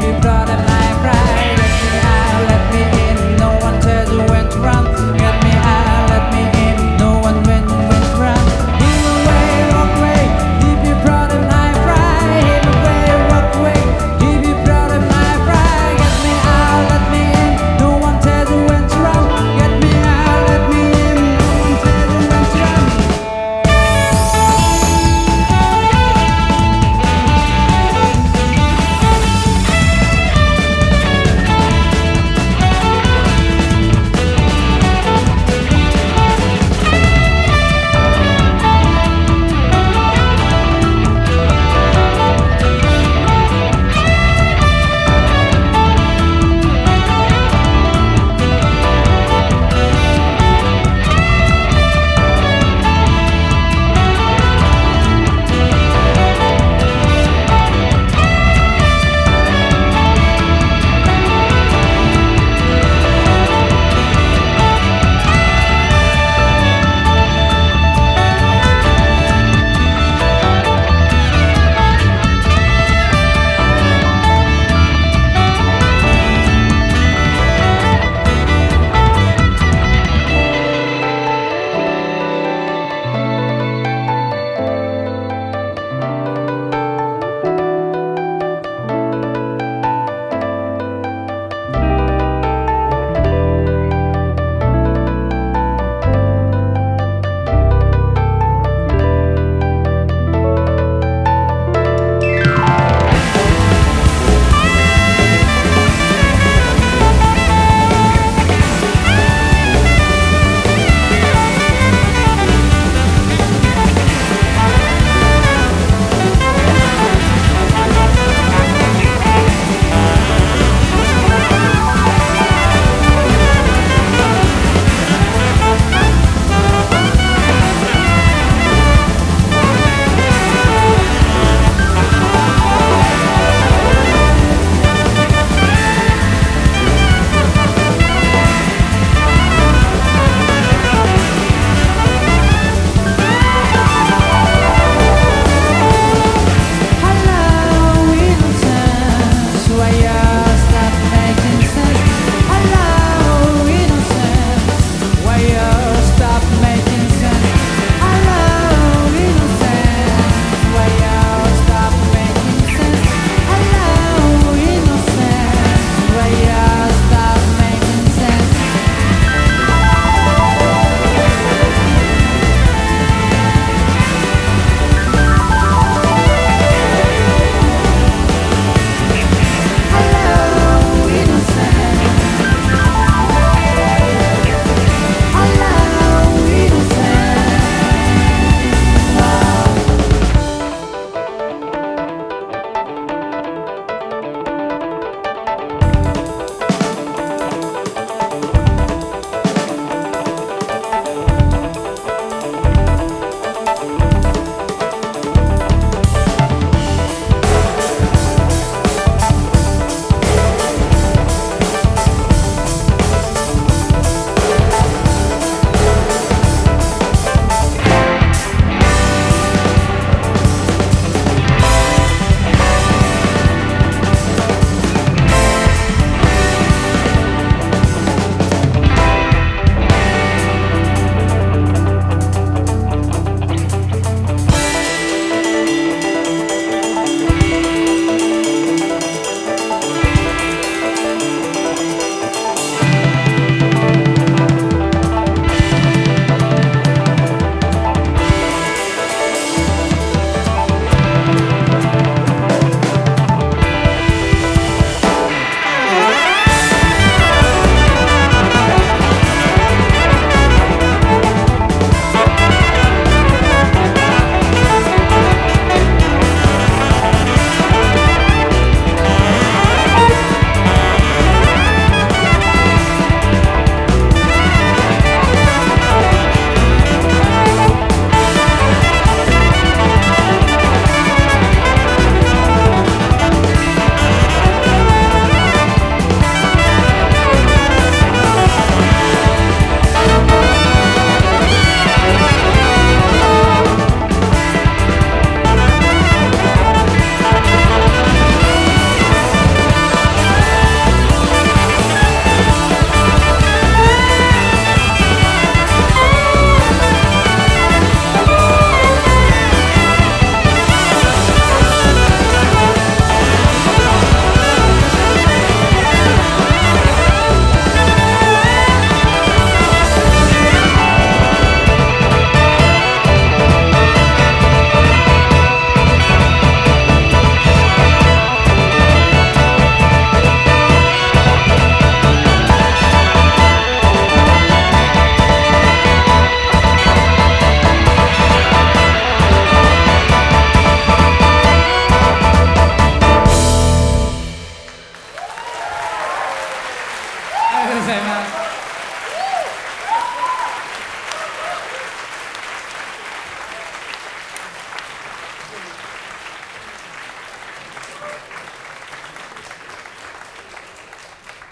baby. Vielen Dank.